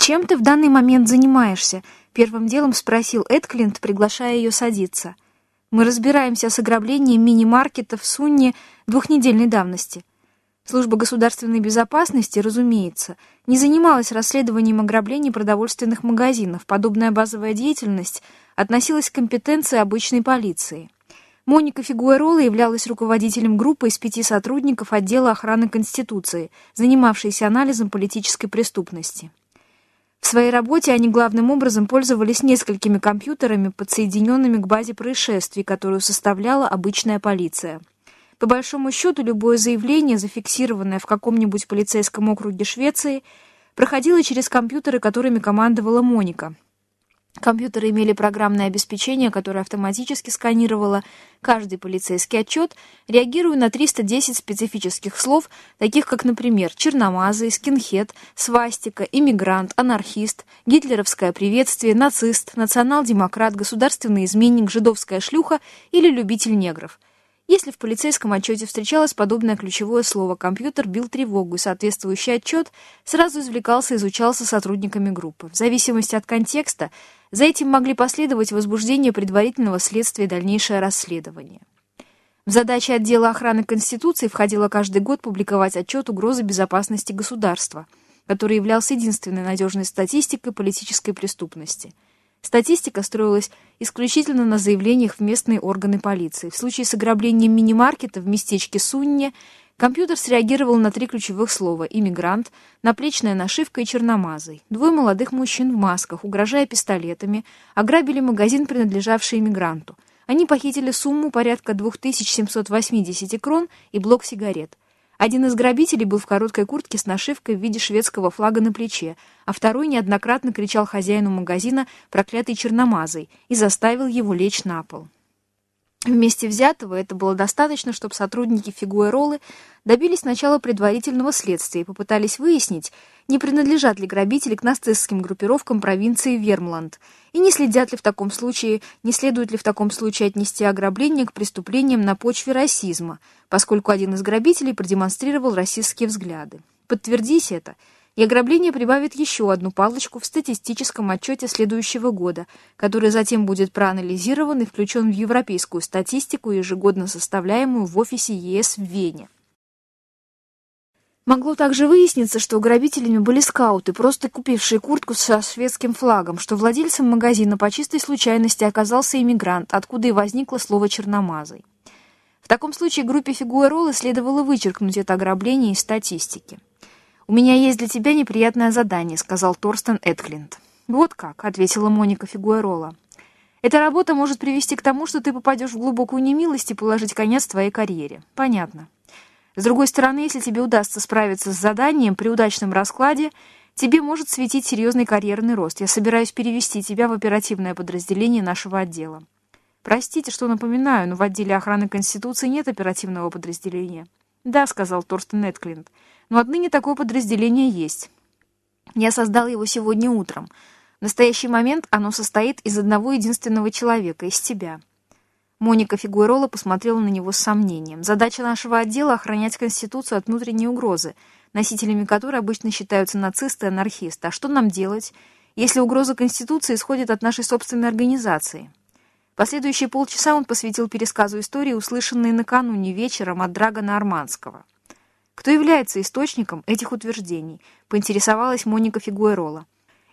«Чем ты в данный момент занимаешься?» — первым делом спросил Эдклинт, приглашая ее садиться. «Мы разбираемся с ограблением мини-маркета в Сунне двухнедельной давности. Служба государственной безопасности, разумеется, не занималась расследованием ограблений продовольственных магазинов. Подобная базовая деятельность относилась к компетенции обычной полиции. Моника Фигуэрола являлась руководителем группы из пяти сотрудников отдела охраны Конституции, занимавшейся анализом политической преступности. В своей работе они главным образом пользовались несколькими компьютерами, подсоединенными к базе происшествий, которую составляла обычная полиция. По большому счету, любое заявление, зафиксированное в каком-нибудь полицейском округе Швеции, проходило через компьютеры, которыми командовала Моника. Компьютеры имели программное обеспечение, которое автоматически сканировало каждый полицейский отчет, реагируя на 310 специфических слов, таких как, например, черномазый, скинхед, свастика, иммигрант, анархист, гитлеровское приветствие, нацист, национал-демократ, государственный изменник, жидовская шлюха или любитель негров – если в полицейском отчете встречалось подобное ключевое слово, компьютер бил тревогу, и соответствующий отчет сразу извлекался и изучался сотрудниками группы. В зависимости от контекста, за этим могли последовать возбуждение предварительного следствия и дальнейшее расследование. В задачи отдела охраны Конституции входило каждый год публиковать отчет угрозы безопасности государства, который являлся единственной надежной статистикой политической преступности – Статистика строилась исключительно на заявлениях в местные органы полиции. В случае с ограблением мини-маркета в местечке Сунне компьютер среагировал на три ключевых слова «иммигрант», «наплечная нашивка» и «черномазый». Двое молодых мужчин в масках, угрожая пистолетами, ограбили магазин, принадлежавший иммигранту. Они похитили сумму порядка 2780 крон и блок сигарет. Один из грабителей был в короткой куртке с нашивкой в виде шведского флага на плече, а второй неоднократно кричал хозяину магазина проклятый черномазой и заставил его лечь на пол. Вместе взятого это было достаточно, чтобы сотрудники Фигуэролы добились начала предварительного следствия и попытались выяснить, не принадлежат ли грабители к нацистским группировкам провинции Вермланд, и не следят ли в таком случае, не следует ли в таком случае отнести ограбление к преступлениям на почве расизма, поскольку один из грабителей продемонстрировал расистские взгляды. Подтвердить это – и ограбление прибавит еще одну палочку в статистическом отчете следующего года, который затем будет проанализирован и включен в европейскую статистику, ежегодно составляемую в офисе ЕС в Вене. Могло также выясниться, что грабителями были скауты, просто купившие куртку со шведским флагом, что владельцем магазина по чистой случайности оказался иммигрант, откуда и возникло слово «черномазый». В таком случае группе Фигуэролы следовало вычеркнуть это ограбление из статистики. «У меня есть для тебя неприятное задание», — сказал Торстен Эдклинд. «Вот как», — ответила Моника Фигуэрола. «Эта работа может привести к тому, что ты попадешь в глубокую немилость и положить конец твоей карьере. Понятно. С другой стороны, если тебе удастся справиться с заданием при удачном раскладе, тебе может светить серьезный карьерный рост. Я собираюсь перевести тебя в оперативное подразделение нашего отдела. Простите, что напоминаю, но в отделе охраны Конституции нет оперативного подразделения». «Да», — сказал Торстен Эдклинд, — но отныне такое подразделение есть. Я создал его сегодня утром. В настоящий момент оно состоит из одного единственного человека, из тебя». Моника Фигуэрола посмотрела на него с сомнением. «Задача нашего отдела — охранять Конституцию от внутренней угрозы, носителями которой обычно считаются нацисты и анархисты. А что нам делать, если угроза Конституции исходит от нашей собственной организации?» Последующие полчаса он посвятил пересказу истории, услышанной накануне вечером от Драгона Арманского. Кто является источником этих утверждений? Поинтересовалась Моника Фигуэрола.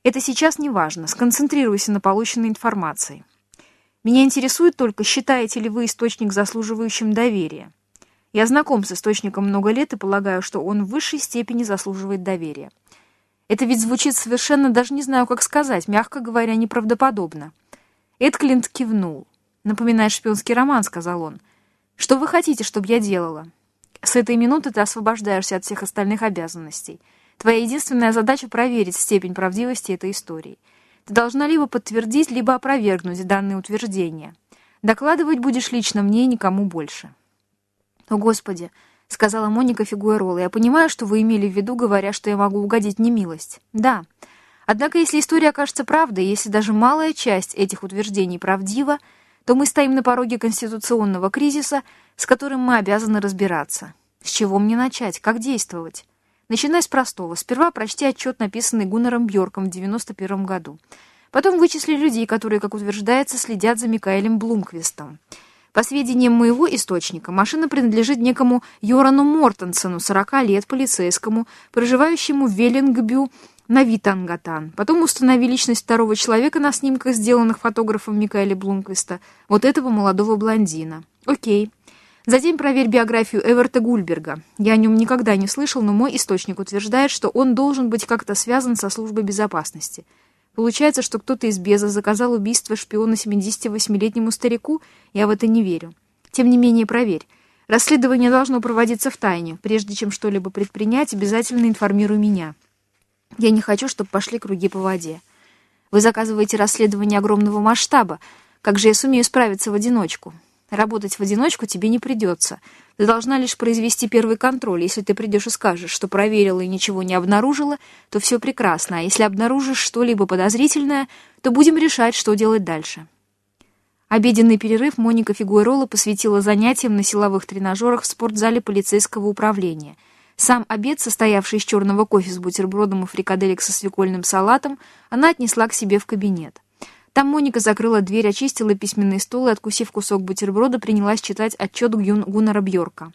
Это сейчас не важно. Сконцентрируйся на полученной информации. Меня интересует только, считаете ли вы источник заслуживающим доверия. Я знаком с источником много лет и полагаю, что он в высшей степени заслуживает доверия. Это ведь звучит совершенно, даже не знаю, как сказать, мягко говоря, неправдоподобно. Эдклинт кивнул. «Напоминает шпионский роман», — сказал он. «Что вы хотите, чтобы я делала?» С этой минуты ты освобождаешься от всех остальных обязанностей. Твоя единственная задача — проверить степень правдивости этой истории. Ты должна либо подтвердить, либо опровергнуть данные утверждения. Докладывать будешь лично мне и никому больше. «О, Господи!» — сказала Моника Фигуэрола. «Я понимаю, что вы имели в виду, говоря, что я могу угодить немилость. Да. Однако, если история окажется правдой, если даже малая часть этих утверждений правдива, то мы стоим на пороге конституционного кризиса, с которым мы обязаны разбираться. С чего мне начать? Как действовать? Начиная с простого. Сперва прочти отчет, написанный Гуннером Бьорком в 91 году. Потом вычисли людей, которые, как утверждается, следят за Микаэлем Блумквистом. По сведениям моего источника, машина принадлежит некому Йорану Мортенсену, 40 лет, полицейскому, проживающему в Веллингбю на Витангатан. Потом установили личность второго человека на снимках, сделанных фотографом Микаэля Блумквиста, вот этого молодого блондина. Окей. Затем проверь биографию Эверта Гульберга. Я о нем никогда не слышал, но мой источник утверждает, что он должен быть как-то связан со службой безопасности. Получается, что кто-то из Беза заказал убийство шпиона 78-летнему старику? Я в это не верю. Тем не менее, проверь. Расследование должно проводиться в тайне. Прежде чем что-либо предпринять, обязательно информируй меня. Я не хочу, чтобы пошли круги по воде. Вы заказываете расследование огромного масштаба. Как же я сумею справиться в одиночку? Работать в одиночку тебе не придется. Ты должна лишь произвести первый контроль. Если ты придешь и скажешь, что проверила и ничего не обнаружила, то все прекрасно. А если обнаружишь что-либо подозрительное, то будем решать, что делать дальше. Обеденный перерыв Моника Фигуэрола посвятила занятиям на силовых тренажерах в спортзале полицейского управления. Сам обед, состоявший из черного кофе с бутербродом и фрикаделек со свекольным салатом, она отнесла к себе в кабинет. Там Моника закрыла дверь, очистила письменный стол и, откусив кусок бутерброда, принялась читать отчет Гюн Гуннера Бьорка.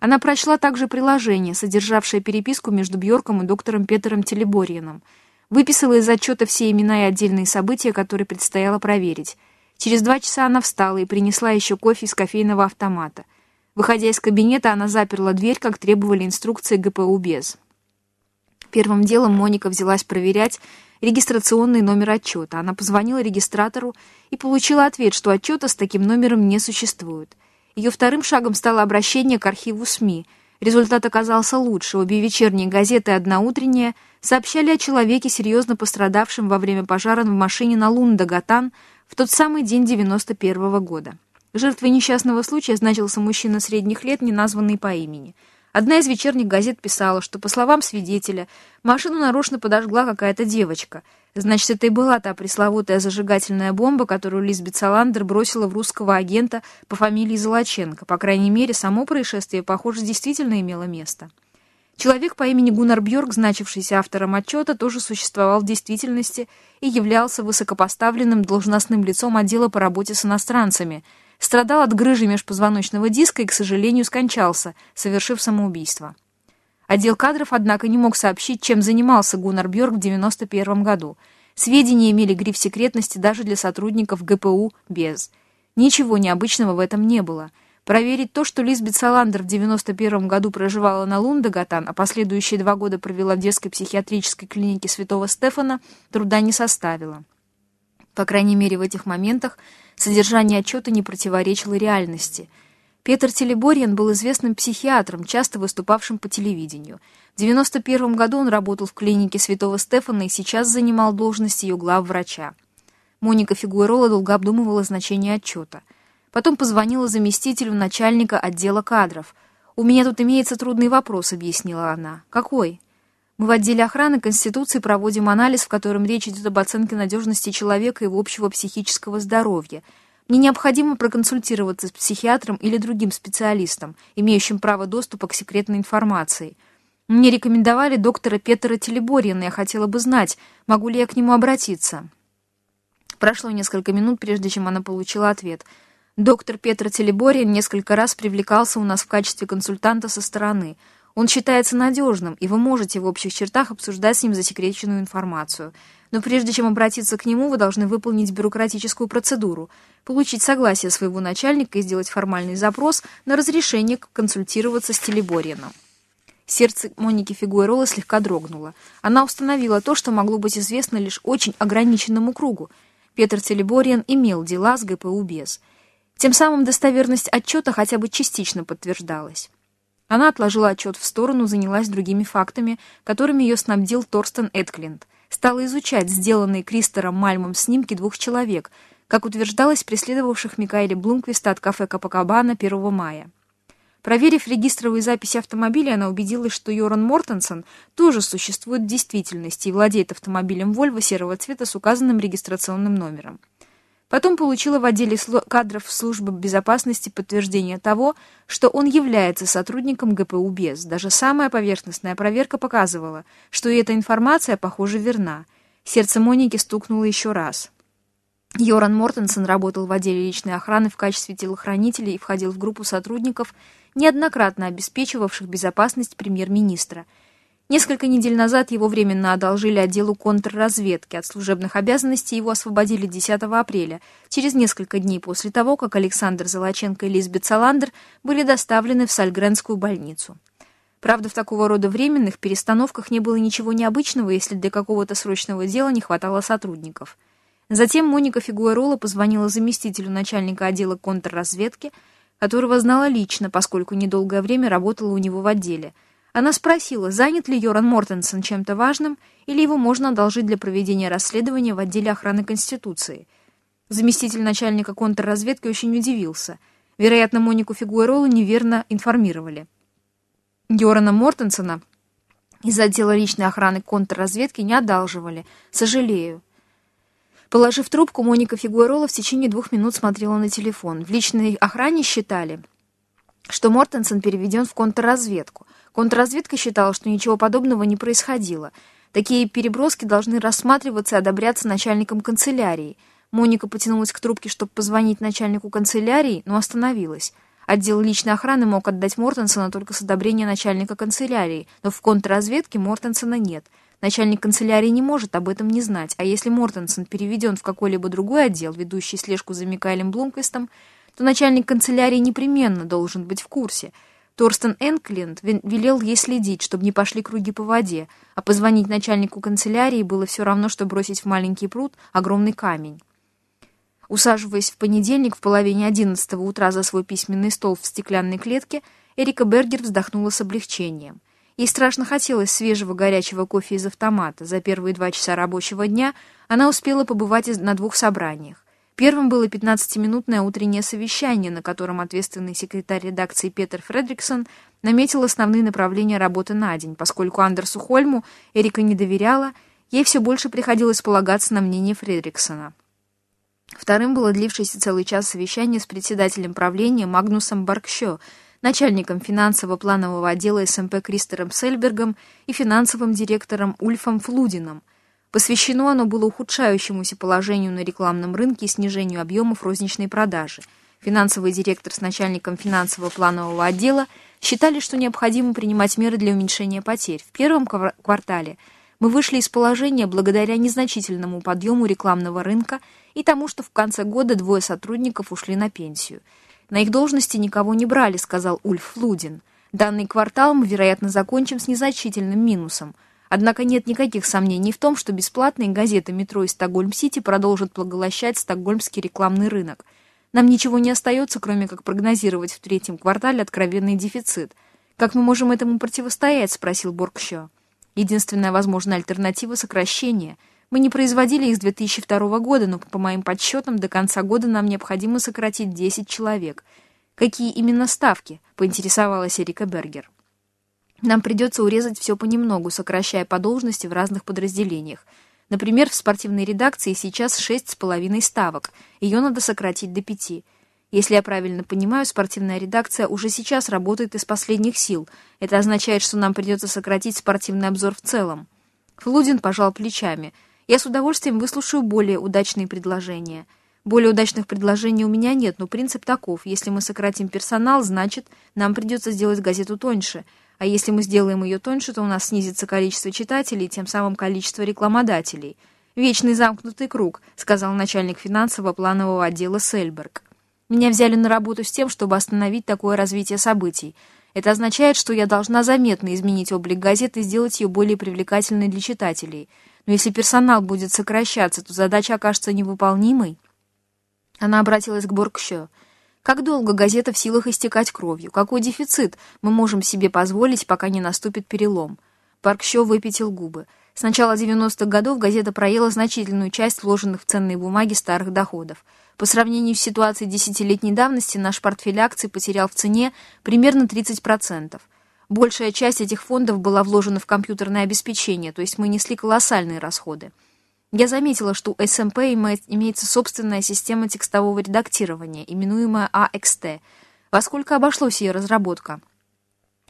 Она прочла также приложение, содержавшее переписку между Бьорком и доктором Петером Телеборианом. Выписала из отчета все имена и отдельные события, которые предстояло проверить. Через два часа она встала и принесла еще кофе из кофейного автомата. Выходя из кабинета, она заперла дверь, как требовали инструкции ГПУ без. Первым делом Моника взялась проверять, регистрационный номер отчета. Она позвонила регистратору и получила ответ, что отчета с таким номером не существует. Ее вторым шагом стало обращение к архиву СМИ. Результат оказался лучше. Обе вечерние газеты и одна утренняя сообщали о человеке, серьезно пострадавшем во время пожара в машине на Лунда-Гатан в тот самый день 91 -го года. Жертвой несчастного случая значился мужчина средних лет, не названный по имени – Одна из вечерних газет писала, что, по словам свидетеля, машину нарочно подожгла какая-то девочка. Значит, это и была та пресловутая зажигательная бомба, которую Лизбет Саландер бросила в русского агента по фамилии Золоченко. По крайней мере, само происшествие, похоже, действительно имело место. Человек по имени Гуннар Бьорк, значившийся автором отчета, тоже существовал в действительности и являлся высокопоставленным должностным лицом отдела по работе с иностранцами – страдал от грыжи межпозвоночного диска и, к сожалению, скончался, совершив самоубийство. Отдел кадров, однако, не мог сообщить, чем занимался Гуннар Бьорк в 1991 году. Сведения имели гриф секретности даже для сотрудников ГПУ без. Ничего необычного в этом не было. Проверить то, что Лизбет Саландер в 1991 году проживала на Лундагатан, а последующие два года провела в детской психиатрической клинике Святого Стефана, труда не составило. По крайней мере, в этих моментах Содержание отчета не противоречило реальности. Петр Телеборьян был известным психиатром, часто выступавшим по телевидению. В 91 году он работал в клинике Святого Стефана и сейчас занимал должность ее главврача. Моника Фигуэрола долго обдумывала значение отчета. Потом позвонила заместителю начальника отдела кадров. «У меня тут имеется трудный вопрос», — объяснила она. «Какой?» Мы в отделе охраны Конституции проводим анализ, в котором речь идет об оценке надежности человека и его общего психического здоровья. Мне необходимо проконсультироваться с психиатром или другим специалистом, имеющим право доступа к секретной информации. Мне рекомендовали доктора Петра Телеборьяна, я хотела бы знать, могу ли я к нему обратиться. Прошло несколько минут, прежде чем она получила ответ. Доктор Петр Телеборьян несколько раз привлекался у нас в качестве консультанта со стороны – он считается надежным, и вы можете в общих чертах обсуждать с ним засекреченную информацию. Но прежде чем обратиться к нему, вы должны выполнить бюрократическую процедуру, получить согласие своего начальника и сделать формальный запрос на разрешение консультироваться с Телеборином. Сердце Моники Фигуэрола слегка дрогнуло. Она установила то, что могло быть известно лишь очень ограниченному кругу. Петр Телебориан имел дела с ГПУ без. Тем самым достоверность отчета хотя бы частично подтверждалась. Она отложила отчет в сторону, занялась другими фактами, которыми ее снабдил Торстен Эдклинд. Стала изучать сделанные Кристером Мальмом снимки двух человек, как утверждалось, преследовавших Микаэля Блумквиста от кафе Капакабана 1 мая. Проверив регистровые записи автомобиля, она убедилась, что Йоран Мортенсон тоже существует в действительности и владеет автомобилем Volvo серого цвета с указанным регистрационным номером. Потом получила в отделе кадров службы безопасности подтверждение того, что он является сотрудником ГПУ БЕС. Даже самая поверхностная проверка показывала, что и эта информация, похоже, верна. Сердце Моники стукнуло еще раз. Йоран Мортенсен работал в отделе личной охраны в качестве телохранителя и входил в группу сотрудников, неоднократно обеспечивавших безопасность премьер-министра – Несколько недель назад его временно одолжили отделу контрразведки. От служебных обязанностей его освободили 10 апреля, через несколько дней после того, как Александр Золоченко и Лизбет Саландер были доставлены в Сальгренскую больницу. Правда, в такого рода временных перестановках не было ничего необычного, если для какого-то срочного дела не хватало сотрудников. Затем Моника Фигуэрола позвонила заместителю начальника отдела контрразведки, которого знала лично, поскольку недолгое время работала у него в отделе – она спросила, занят ли Йоран Мортенсен чем-то важным, или его можно одолжить для проведения расследования в отделе охраны Конституции. Заместитель начальника контрразведки очень удивился. Вероятно, Монику Фигуэролу неверно информировали. Йорана Мортенсена из отдела личной охраны контрразведки не одалживали. Сожалею. Положив трубку, Моника Фигуэрола в течение двух минут смотрела на телефон. В личной охране считали, что Мортенсен переведен в контрразведку. Контрразведка считала, что ничего подобного не происходило. Такие переброски должны рассматриваться и одобряться начальником канцелярии. Моника потянулась к трубке, чтобы позвонить начальнику канцелярии, но остановилась. Отдел личной охраны мог отдать Мортенсона только с одобрения начальника канцелярии, но в контрразведке Мортенсона нет. Начальник канцелярии не может об этом не знать, а если Мортенсон переведен в какой-либо другой отдел, ведущий слежку за Микаэлем Блумквистом, то начальник канцелярии непременно должен быть в курсе – Торстен Энкленд велел ей следить, чтобы не пошли круги по воде, а позвонить начальнику канцелярии было все равно, что бросить в маленький пруд огромный камень. Усаживаясь в понедельник в половине одиннадцатого утра за свой письменный стол в стеклянной клетке, Эрика Бергер вздохнула с облегчением. Ей страшно хотелось свежего горячего кофе из автомата. За первые два часа рабочего дня она успела побывать на двух собраниях. Первым было 15-минутное утреннее совещание, на котором ответственный секретарь редакции Петер Фредриксон наметил основные направления работы на день. Поскольку Андерсу Хольму Эрика не доверяла, ей все больше приходилось полагаться на мнение Фредриксона. Вторым было длившееся целый час совещание с председателем правления Магнусом Баркщо, начальником финансово-планового отдела СМП Кристером Сельбергом и финансовым директором Ульфом Флудином – Посвящено оно было ухудшающемуся положению на рекламном рынке и снижению объемов розничной продажи. Финансовый директор с начальником финансово-планового отдела считали, что необходимо принимать меры для уменьшения потерь. В первом квартале мы вышли из положения благодаря незначительному подъему рекламного рынка и тому, что в конце года двое сотрудников ушли на пенсию. На их должности никого не брали, сказал Ульф Лудин. Данный квартал мы, вероятно, закончим с незначительным минусом – Однако нет никаких сомнений в том, что бесплатные газеты «Метро» и «Стокгольм-Сити» продолжат поглощать стокгольмский рекламный рынок. Нам ничего не остается, кроме как прогнозировать в третьем квартале откровенный дефицит. «Как мы можем этому противостоять?» — спросил Боргщо. «Единственная возможная альтернатива — сокращение. Мы не производили их с 2002 года, но, по моим подсчетам, до конца года нам необходимо сократить 10 человек. Какие именно ставки?» — поинтересовалась Эрика Бергер. Нам придется урезать все понемногу, сокращая по должности в разных подразделениях. Например, в спортивной редакции сейчас шесть с половиной ставок. Ее надо сократить до пяти. Если я правильно понимаю, спортивная редакция уже сейчас работает из последних сил. Это означает, что нам придется сократить спортивный обзор в целом. Флудин пожал плечами. Я с удовольствием выслушаю более удачные предложения. Более удачных предложений у меня нет, но принцип таков. Если мы сократим персонал, значит, нам придется сделать газету тоньше – а если мы сделаем ее тоньше, то у нас снизится количество читателей, тем самым количество рекламодателей. «Вечный замкнутый круг», — сказал начальник финансового планового отдела Сельберг. «Меня взяли на работу с тем, чтобы остановить такое развитие событий. Это означает, что я должна заметно изменить облик газеты и сделать ее более привлекательной для читателей. Но если персонал будет сокращаться, то задача окажется невыполнимой». Она обратилась к Боргщо. Как долго газета в силах истекать кровью? Какой дефицит мы можем себе позволить, пока не наступит перелом? Парк Що выпятил губы. С начала 90-х годов газета проела значительную часть вложенных в ценные бумаги старых доходов. По сравнению с ситуацией десятилетней давности, наш портфель акций потерял в цене примерно 30%. Большая часть этих фондов была вложена в компьютерное обеспечение, то есть мы несли колоссальные расходы. Я заметила, что у СМП имеется собственная система текстового редактирования, именуемая AXT. Во сколько обошлась ее разработка?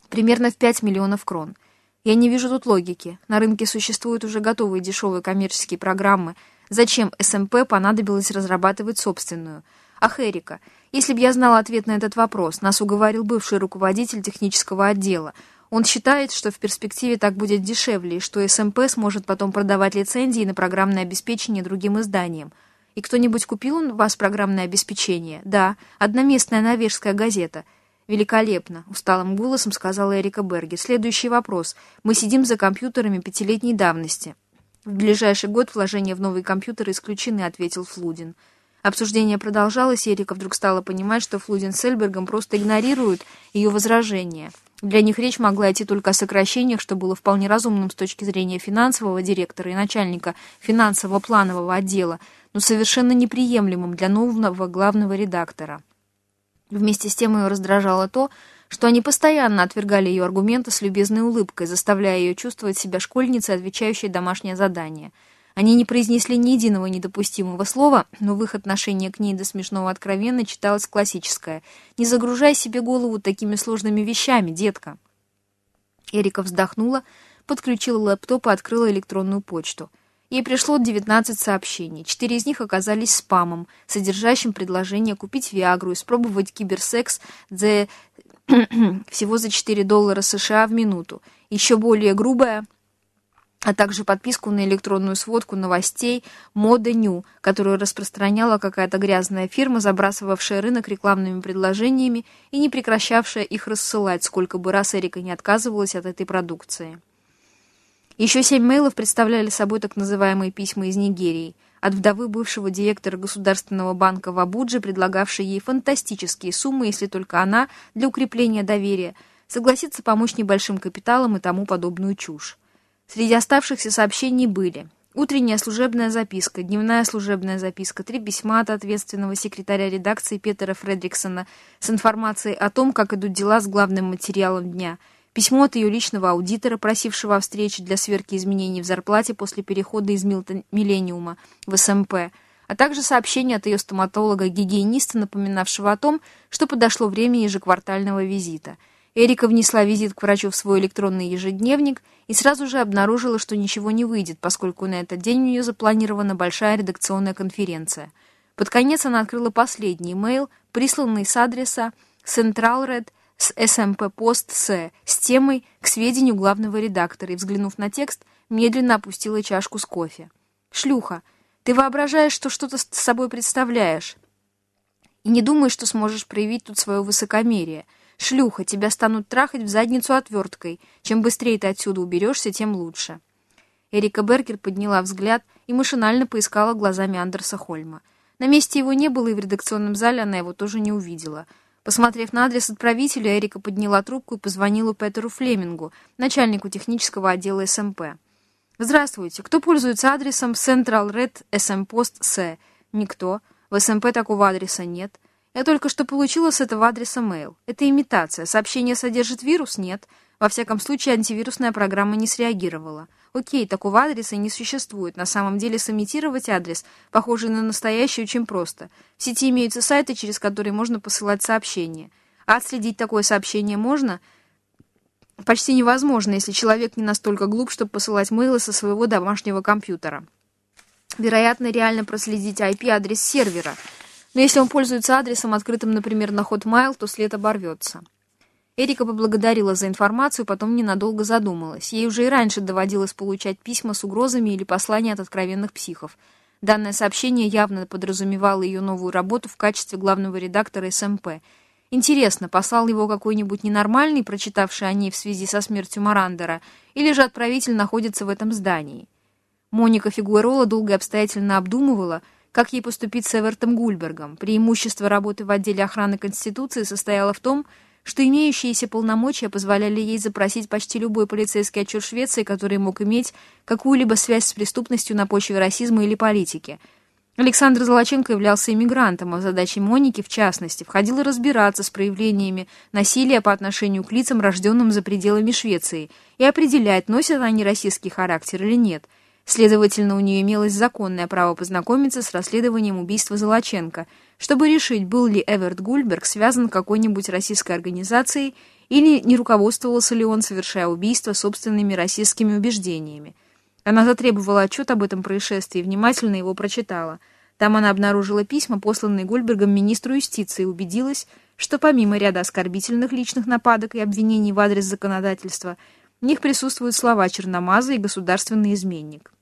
Примерно в 5 миллионов крон. Я не вижу тут логики. На рынке существуют уже готовые дешевые коммерческие программы. Зачем СМП понадобилось разрабатывать собственную? Ах, Эрика, если бы я знала ответ на этот вопрос, нас уговорил бывший руководитель технического отдела. Он считает, что в перспективе так будет дешевле, и что СМП сможет потом продавать лицензии на программное обеспечение другим изданиям. И кто-нибудь купил у вас программное обеспечение? Да, одноместная норвежская газета. Великолепно, усталым голосом сказала Эрика Бергер. Следующий вопрос. Мы сидим за компьютерами пятилетней давности. В ближайший год вложения в новые компьютеры исключены, ответил Флудин. Обсуждение продолжалось, и Эрика вдруг стала понимать, что Флудин с Эльбергом просто игнорируют ее возражения. Для них речь могла идти только о сокращениях, что было вполне разумным с точки зрения финансового директора и начальника финансового планового отдела, но совершенно неприемлемым для нового главного редактора. Вместе с тем ее раздражало то, что они постоянно отвергали ее аргументы с любезной улыбкой, заставляя ее чувствовать себя школьницей, отвечающей домашнее задание — они не произнесли ни единого недопустимого слова, но в их отношении к ней до смешного откровенно читалось классическое «Не загружай себе голову такими сложными вещами, детка». Эрика вздохнула, подключила лэптоп и открыла электронную почту. Ей пришло 19 сообщений. Четыре из них оказались спамом, содержащим предложение купить Виагру и спробовать киберсекс за... всего за 4 доллара США в минуту. Еще более грубое а также подписку на электронную сводку новостей «Мода Ню», которую распространяла какая-то грязная фирма, забрасывавшая рынок рекламными предложениями и не прекращавшая их рассылать, сколько бы раз Эрика не отказывалась от этой продукции. Еще семь мейлов представляли собой так называемые письма из Нигерии, от вдовы бывшего директора Государственного банка в Абудже, предлагавшей ей фантастические суммы, если только она, для укрепления доверия, согласится помочь небольшим капиталам и тому подобную чушь. Среди оставшихся сообщений были утренняя служебная записка, дневная служебная записка, три письма от ответственного секретаря редакции Петера Фредриксона с информацией о том, как идут дела с главным материалом дня, письмо от ее личного аудитора, просившего о встрече для сверки изменений в зарплате после перехода из Миллениума в СМП, а также сообщение от ее стоматолога-гигиениста, напоминавшего о том, что подошло время ежеквартального визита – Эрика внесла визит к врачу в свой электронный ежедневник и сразу же обнаружила, что ничего не выйдет, поскольку на этот день у нее запланирована большая редакционная конференция. Под конец она открыла последний имейл, присланный с адреса Central с SMP Post C с темой «К сведению главного редактора» и, взглянув на текст, медленно опустила чашку с кофе. «Шлюха, ты воображаешь, что что-то с собой представляешь, и не думаешь, что сможешь проявить тут свое высокомерие». «Шлюха, тебя станут трахать в задницу отверткой. Чем быстрее ты отсюда уберешься, тем лучше». Эрика Бергер подняла взгляд и машинально поискала глазами Андерса Хольма. На месте его не было, и в редакционном зале она его тоже не увидела. Посмотрев на адрес отправителя, Эрика подняла трубку и позвонила Петеру Флемингу, начальнику технического отдела СМП. «Здравствуйте. Кто пользуется адресом Central Red SM Post C?» «Никто. В СМП такого адреса нет. Я только что получила с этого адреса мейл. Это имитация. Сообщение содержит вирус? Нет. Во всяком случае, антивирусная программа не среагировала. Окей, такого адреса не существует. На самом деле, сымитировать адрес, похожий на настоящий, очень просто. В сети имеются сайты, через которые можно посылать сообщения. А отследить такое сообщение можно? Почти невозможно, если человек не настолько глуп, чтобы посылать мейлы со своего домашнего компьютера. Вероятно, реально проследить IP-адрес сервера — но если он пользуется адресом, открытым, например, на Hotmail, то след оборвется. Эрика поблагодарила за информацию, потом ненадолго задумалась. Ей уже и раньше доводилось получать письма с угрозами или послания от откровенных психов. Данное сообщение явно подразумевало ее новую работу в качестве главного редактора СМП. Интересно, послал его какой-нибудь ненормальный, прочитавший о ней в связи со смертью Марандера, или же отправитель находится в этом здании? Моника Фигуэрола долго и обстоятельно обдумывала, как ей поступить с Эвертом Гульбергом. Преимущество работы в отделе охраны Конституции состояло в том, что имеющиеся полномочия позволяли ей запросить почти любой полицейский отчет Швеции, который мог иметь какую-либо связь с преступностью на почве расизма или политики. Александр Золоченко являлся иммигрантом, а в задачи Моники, в частности, входило разбираться с проявлениями насилия по отношению к лицам, рожденным за пределами Швеции, и определять, носят они российский характер или нет – Следовательно, у нее имелось законное право познакомиться с расследованием убийства Золоченко, чтобы решить, был ли Эверт Гульберг связан какой-нибудь российской организацией или не руководствовался ли он, совершая убийство, собственными российскими убеждениями. Она затребовала отчет об этом происшествии и внимательно его прочитала. Там она обнаружила письма, посланные Гульбергом министру юстиции, и убедилась, что помимо ряда оскорбительных личных нападок и обвинений в адрес законодательства, в них присутствуют слова «черномаза» и «государственный изменник».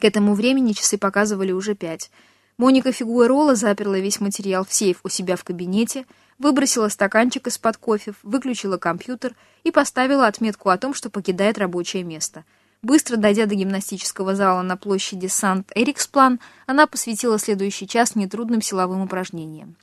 К этому времени часы показывали уже пять. Моника Фигуэрола заперла весь материал в сейф у себя в кабинете, выбросила стаканчик из-под кофе, выключила компьютер и поставила отметку о том, что покидает рабочее место. Быстро дойдя до гимнастического зала на площади Сант-Эриксплан, она посвятила следующий час нетрудным силовым упражнениям.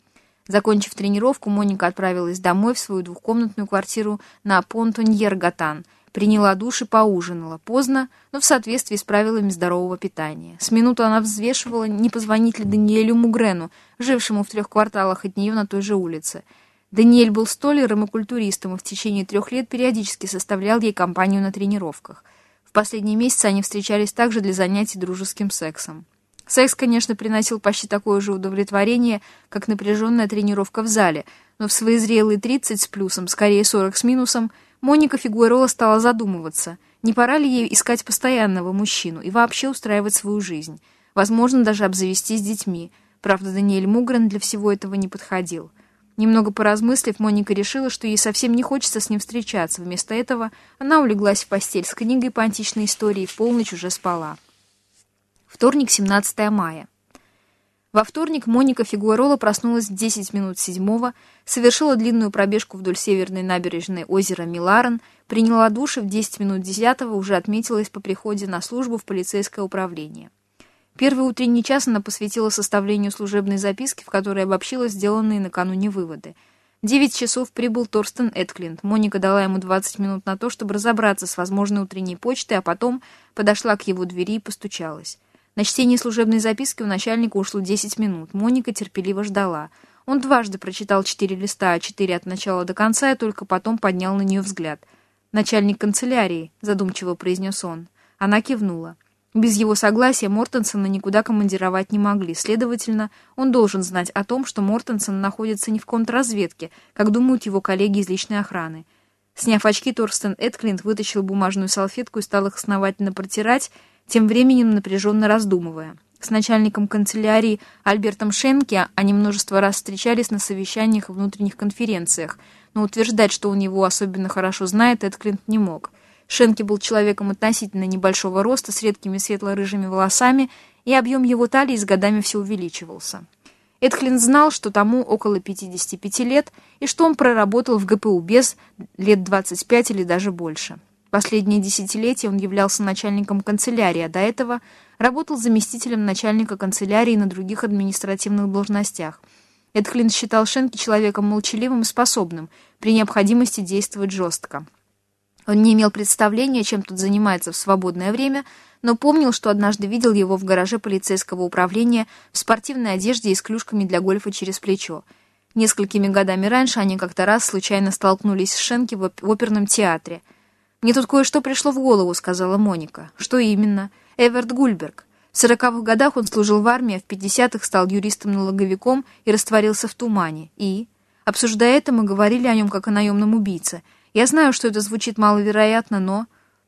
Закончив тренировку, Моника отправилась домой в свою двухкомнатную квартиру на Понтоньер-Гатан – Приняла душ и поужинала. Поздно, но в соответствии с правилами здорового питания. С минуту она взвешивала, не позвонить ли Даниэлю Мугрену, жившему в трех кварталах от нее на той же улице. Даниэль был столером и культуристом, и в течение трех лет периодически составлял ей компанию на тренировках. В последние месяцы они встречались также для занятий дружеским сексом. Секс, конечно, приносил почти такое же удовлетворение, как напряженная тренировка в зале, но в свои зрелые 30 с плюсом, скорее 40 с минусом – Моника Фигуэрола стала задумываться, не пора ли ей искать постоянного мужчину и вообще устраивать свою жизнь, возможно, даже обзавестись детьми. Правда, Даниэль Мугрен для всего этого не подходил. Немного поразмыслив, Моника решила, что ей совсем не хочется с ним встречаться. Вместо этого она улеглась в постель с книгой по античной истории и в полночь уже спала. Вторник, 17 мая. Во вторник Моника Фигуэрола проснулась в 10 минут седьмого, совершила длинную пробежку вдоль северной набережной озера Миларен, приняла душ и в 10 минут десятого уже отметилась по приходе на службу в полицейское управление. Первый утренний час она посвятила составлению служебной записки, в которой обобщила сделанные накануне выводы. В 9 часов прибыл Торстен Эдклинд. Моника дала ему 20 минут на то, чтобы разобраться с возможной утренней почтой, а потом подошла к его двери и постучалась. На чтение служебной записки у начальника ушло 10 минут. Моника терпеливо ждала. Он дважды прочитал четыре листа, а четыре от начала до конца, и только потом поднял на нее взгляд. «Начальник канцелярии», — задумчиво произнес он. Она кивнула. Без его согласия Мортенсона никуда командировать не могли. Следовательно, он должен знать о том, что Мортенсон находится не в контрразведке, как думают его коллеги из личной охраны. Сняв очки, Торстен Эдклинт вытащил бумажную салфетку и стал их основательно протирать, тем временем напряженно раздумывая. С начальником канцелярии Альбертом Шенке они множество раз встречались на совещаниях и внутренних конференциях, но утверждать, что он его особенно хорошо знает, Эдклинт не мог. Шенке был человеком относительно небольшого роста, с редкими светло-рыжими волосами, и объем его талии с годами все увеличивался. Эдклин знал, что тому около 55 лет, и что он проработал в ГПУ без лет 25 или даже больше. Последние десятилетия он являлся начальником канцелярии, а до этого работал заместителем начальника канцелярии на других административных должностях. Эдклин считал Шенки человеком молчаливым и способным, при необходимости действовать жестко. Он не имел представления, чем тут занимается в свободное время, но помнил, что однажды видел его в гараже полицейского управления в спортивной одежде и с клюшками для гольфа через плечо. Несколькими годами раньше они как-то раз случайно столкнулись с Шенки в оперном театре – «Мне тут кое-что пришло в голову», — сказала Моника. «Что именно?» «Эверт Гульберг. В сороковых годах он служил в армии, а в пятидесятых стал юристом-налоговиком и растворился в тумане. И...» Обсуждая это, мы говорили о нем как о наемном убийце. Я знаю, что это звучит маловероятно, но...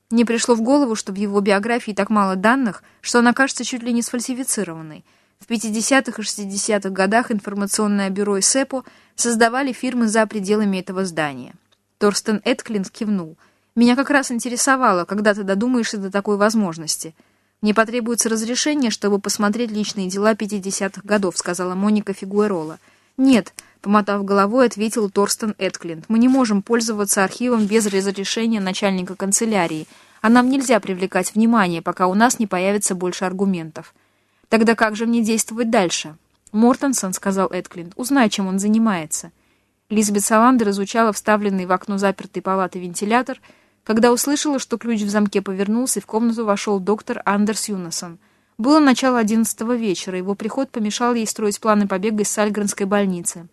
Мне пришло в голову, что в его биографии так мало данных, что она кажется чуть ли не сфальсифицированной. В 50-х и 60-х годах информационное бюро и СЭПО создавали фирмы за пределами этого здания. Торстен Эдклинс кивнул — меня как раз интересовало, когда ты додумаешься до такой возможности. Мне потребуется разрешение, чтобы посмотреть личные дела 50-х годов», — сказала Моника Фигуэрола. «Нет», — помотав головой, ответил Торстен Эдклинд. «Мы не можем пользоваться архивом без разрешения начальника канцелярии, а нам нельзя привлекать внимание, пока у нас не появится больше аргументов». «Тогда как же мне действовать дальше?» «Мортенсон», — сказал Эдклинд, — «узнай, чем он занимается». Лизбет Саландер изучала вставленный в окно запертой палаты вентилятор — когда услышала, что ключ в замке повернулся, и в комнату вошел доктор Андерс Юнасон. Было начало одиннадцатого вечера, его приход помешал ей строить планы побега из Сальгранской больницы.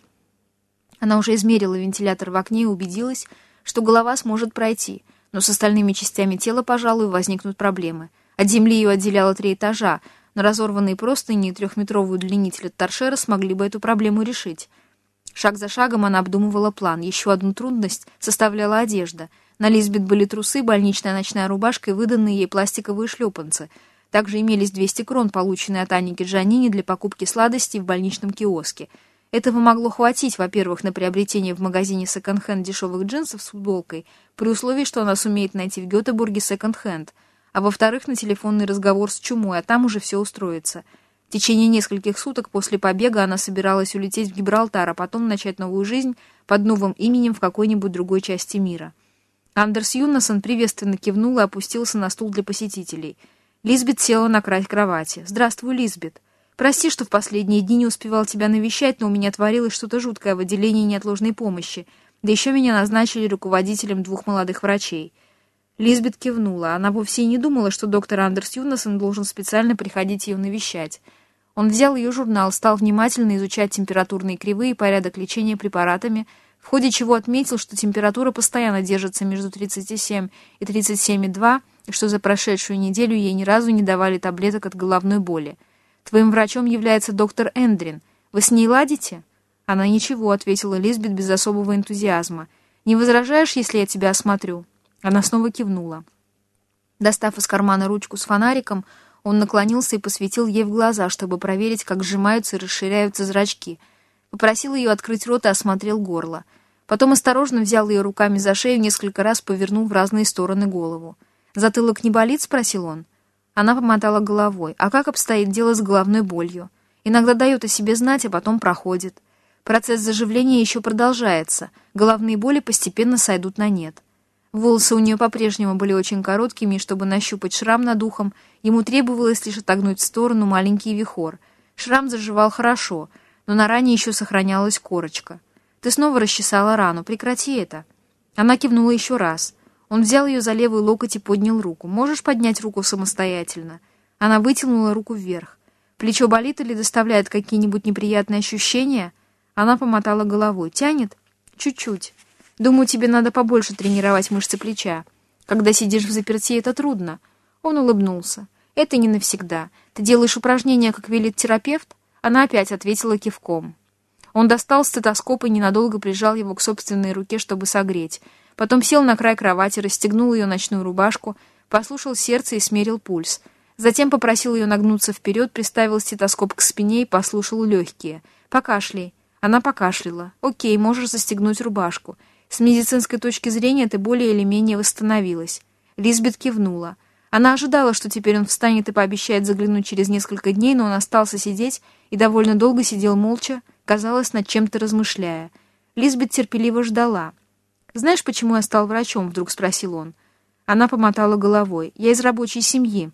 Она уже измерила вентилятор в окне и убедилась, что голова сможет пройти, но с остальными частями тела, пожалуй, возникнут проблемы. От земли ее отделяло три этажа, но разорванные простыни и трехметровый удлинитель от торшера смогли бы эту проблему решить. Шаг за шагом она обдумывала план. Еще одну трудность составляла одежда. На Лизбет были трусы, больничная ночная рубашка и выданные ей пластиковые шлепанцы. Также имелись 200 крон, полученные от Анники Джанини для покупки сладостей в больничном киоске. Этого могло хватить, во-первых, на приобретение в магазине секонд-хенд дешевых джинсов с футболкой, при условии, что она сумеет найти в Гетебурге секонд-хенд – а во-вторых, на телефонный разговор с чумой, а там уже все устроится. В течение нескольких суток после побега она собиралась улететь в Гибралтар, а потом начать новую жизнь под новым именем в какой-нибудь другой части мира. Андерс Юнасон приветственно кивнул и опустился на стул для посетителей. Лизбет села на край кровати. «Здравствуй, Лизбет. Прости, что в последние дни не успевал тебя навещать, но у меня творилось что-то жуткое в отделении неотложной помощи. Да еще меня назначили руководителем двух молодых врачей». Лизбет кивнула. Она вовсе и не думала, что доктор Андерс Юнасон должен специально приходить ее навещать. Он взял ее журнал, стал внимательно изучать температурные кривые и порядок лечения препаратами, в ходе чего отметил, что температура постоянно держится между 37 и 37,2, и что за прошедшую неделю ей ни разу не давали таблеток от головной боли. «Твоим врачом является доктор Эндрин. Вы с ней ладите?» Она ничего, ответила Лизбет без особого энтузиазма. «Не возражаешь, если я тебя осмотрю?» Она снова кивнула. Достав из кармана ручку с фонариком, он наклонился и посветил ей в глаза, чтобы проверить, как сжимаются и расширяются зрачки. Попросил ее открыть рот и осмотрел горло. Потом осторожно взял ее руками за шею, несколько раз повернул в разные стороны голову. «Затылок не болит?» — спросил он. Она помотала головой. «А как обстоит дело с головной болью? Иногда дает о себе знать, а потом проходит. Процесс заживления еще продолжается. Головные боли постепенно сойдут на нет. Волосы у нее по-прежнему были очень короткими, и чтобы нащупать шрам над ухом, ему требовалось лишь отогнуть в сторону маленький вихор. Шрам заживал хорошо, но на ране еще сохранялась корочка. «Ты снова расчесала рану. Прекрати это». Она кивнула еще раз. Он взял ее за левую локоть и поднял руку. «Можешь поднять руку самостоятельно?» Она вытянула руку вверх. «Плечо болит или доставляет какие-нибудь неприятные ощущения?» Она помотала головой. «Тянет?» «Чуть-чуть». Думаю, тебе надо побольше тренировать мышцы плеча. Когда сидишь в заперти, это трудно». Он улыбнулся. «Это не навсегда. Ты делаешь упражнения, как велит терапевт?» Она опять ответила кивком. Он достал стетоскоп и ненадолго прижал его к собственной руке, чтобы согреть. Потом сел на край кровати, расстегнул ее ночную рубашку, послушал сердце и смерил пульс. Затем попросил ее нагнуться вперед, приставил стетоскоп к спине и послушал легкие. «Покашляй». Она покашляла. «Окей, можешь застегнуть рубашку». С медицинской точки зрения ты более или менее восстановилась. Лизбет кивнула. Она ожидала, что теперь он встанет и пообещает заглянуть через несколько дней, но он остался сидеть и довольно долго сидел молча, казалось, над чем-то размышляя. Лизбет терпеливо ждала. «Знаешь, почему я стал врачом?» — вдруг спросил он. Она помотала головой. «Я из рабочей семьи.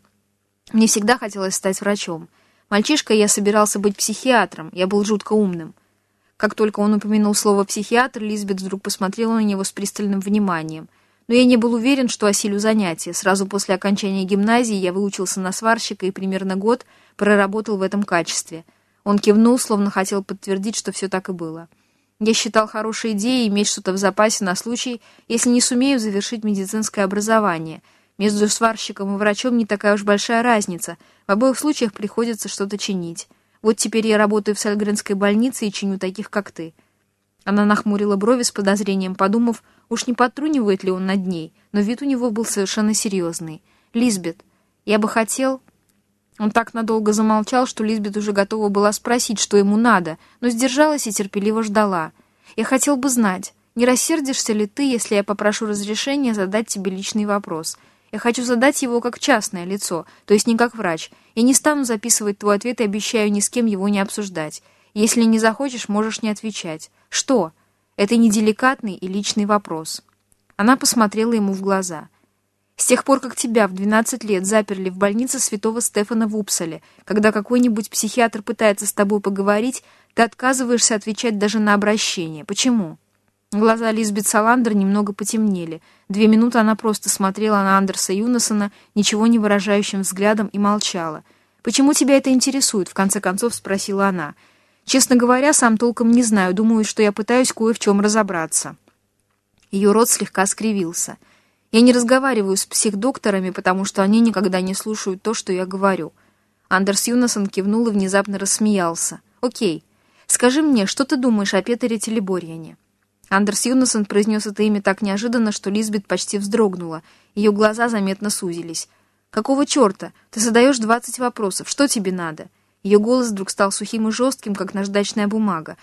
Мне всегда хотелось стать врачом. Мальчишкой я собирался быть психиатром, я был жутко умным. Как только он упомянул слово «психиатр», Лизбет вдруг посмотрела на него с пристальным вниманием. Но я не был уверен, что осилю занятия. Сразу после окончания гимназии я выучился на сварщика и примерно год проработал в этом качестве. Он кивнул, словно хотел подтвердить, что все так и было. Я считал хорошей идеей иметь что-то в запасе на случай, если не сумею завершить медицинское образование. Между сварщиком и врачом не такая уж большая разница. В обоих случаях приходится что-то чинить. Вот теперь я работаю в Сальгренской больнице и чиню таких, как ты». Она нахмурила брови с подозрением, подумав, уж не подтрунивает ли он над ней, но вид у него был совершенно серьезный. «Лизбет, я бы хотел...» Он так надолго замолчал, что Лизбет уже готова была спросить, что ему надо, но сдержалась и терпеливо ждала. «Я хотел бы знать, не рассердишься ли ты, если я попрошу разрешения задать тебе личный вопрос?» Я хочу задать его как частное лицо, то есть не как врач. Я не стану записывать твой ответ и обещаю ни с кем его не обсуждать. Если не захочешь, можешь не отвечать. Что? Это не деликатный и личный вопрос. Она посмотрела ему в глаза. С тех пор, как тебя в 12 лет заперли в больнице святого Стефана в Упсале, когда какой-нибудь психиатр пытается с тобой поговорить, ты отказываешься отвечать даже на обращение. Почему? Глаза Лизбет Саландер немного потемнели. Две минуты она просто смотрела на Андерса Юнасона ничего не выражающим взглядом и молчала. «Почему тебя это интересует?» — в конце концов спросила она. «Честно говоря, сам толком не знаю. Думаю, что я пытаюсь кое в чем разобраться». Ее рот слегка скривился. Я не разговариваю с психдокторами, потому что они никогда не слушают то, что я говорю. Андерс Юнасон кивнул и внезапно рассмеялся. «Окей. Скажи мне, что ты думаешь о Петере Телеборьяне?» Андерс Юнасон произнес это имя так неожиданно, что Лизбет почти вздрогнула. Ее глаза заметно сузились. «Какого черта? Ты задаешь двадцать вопросов. Что тебе надо?» Ее голос вдруг стал сухим и жестким, как наждачная бумага.